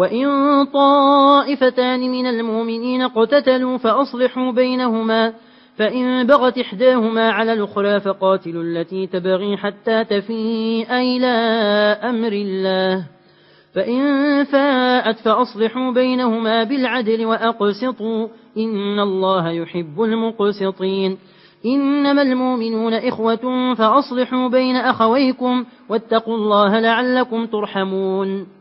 وإن طائفتان من المؤمنين قتتلوا فأصلحوا بينهما فإن بغت إحداهما على الأخرى فقاتلوا التي تبغي حتى تفيء إلى أمر الله فإن فاءت فأصلحوا بينهما بالعدل وأقسطوا إن الله يحب المقسطين إنما المؤمنون إخوة فأصلحوا بين أخويكم واتقوا الله لعلكم ترحمون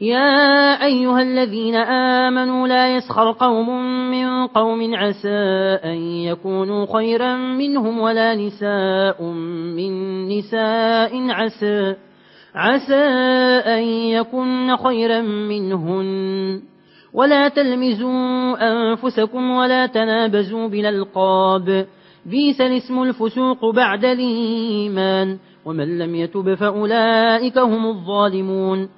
يا أيها الذين آمنوا لا يسخر قوم من قوم عسى أن يكونوا خيرا منهم ولا نساء من نساء عسى عسى أن يكون خيرا منهن. ولا تلمزوا أنفسكم ولا تنابزوا بالألقاب. بيس الاسم الفسوق بعد الإيمان. ومن لم يتب فأولئك هم الظالمون.